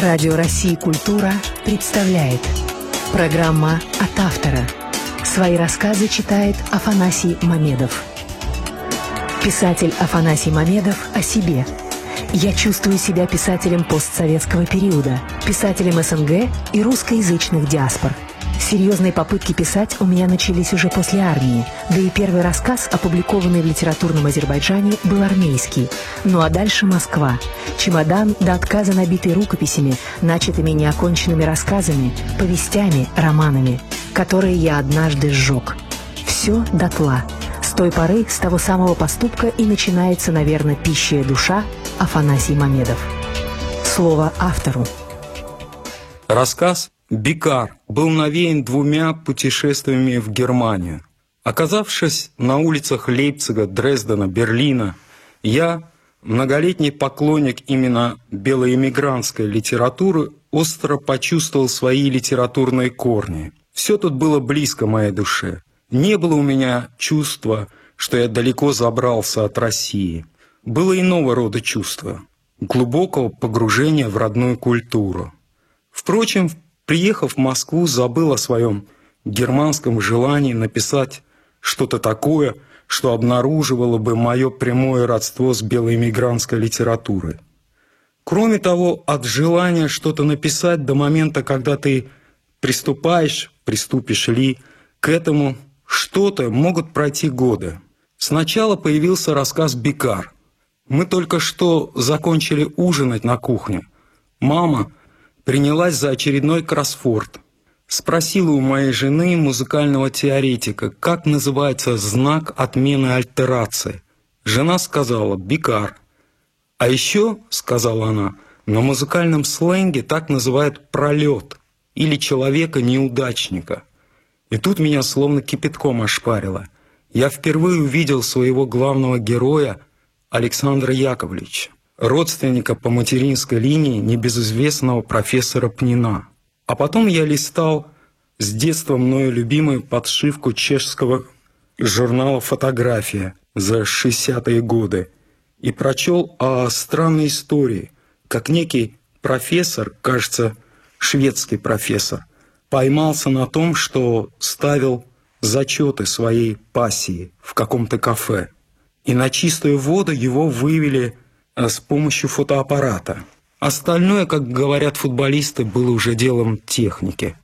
Радио России «Культура» представляет Программа «От автора». Свои рассказы читает Афанасий Мамедов. Писатель Афанасий Мамедов о себе. Я чувствую себя писателем постсоветского периода, писателем СНГ и русскоязычных диаспор – Серьезные попытки писать у меня начались уже после армии, да и первый рассказ, опубликованный в литературном Азербайджане, был армейский. Ну а дальше Москва. Чемодан до отказа набитый рукописями, начатыми неоконченными рассказами, повестями, романами, которые я однажды сжег. Все дотла. С той поры, с того самого поступка и начинается, наверное, пищая душа Афанасий Мамедов. Слово автору. Рассказ Бикар был навеян двумя путешествиями в Германию. Оказавшись на улицах Лейпцига, Дрездена, Берлина, я, многолетний поклонник именно белоэмигрантской литературы, остро почувствовал свои литературные корни. Все тут было близко моей душе. Не было у меня чувства, что я далеко забрался от России. Было иного рода чувство – глубокого погружения в родную культуру. Впрочем, Приехав в Москву, забыл о своем германском желании написать что-то такое, что обнаруживало бы мое прямое родство с белоэмигрантской литературой. Кроме того, от желания что-то написать до момента, когда ты приступаешь, приступишь ли, к этому что-то могут пройти годы. Сначала появился рассказ «Бикар». Мы только что закончили ужинать на кухне. Мама – принялась за очередной кроссфорд. Спросила у моей жены, музыкального теоретика, как называется знак отмены альтерации. Жена сказала «бикар». А еще, сказала она, на музыкальном сленге так называют «пролет» или «человека-неудачника». И тут меня словно кипятком ошпарило. Я впервые увидел своего главного героя Александра Яковлевича родственника по материнской линии небезызвестного профессора Пнина. А потом я листал с детства мною любимую подшивку чешского журнала «Фотография» за 60-е годы и прочел о странной истории, как некий профессор, кажется, шведский профессор, поймался на том, что ставил зачеты своей пассии в каком-то кафе. И на чистую воду его вывели с помощью фотоаппарата. Остальное, как говорят футболисты, было уже делом техники.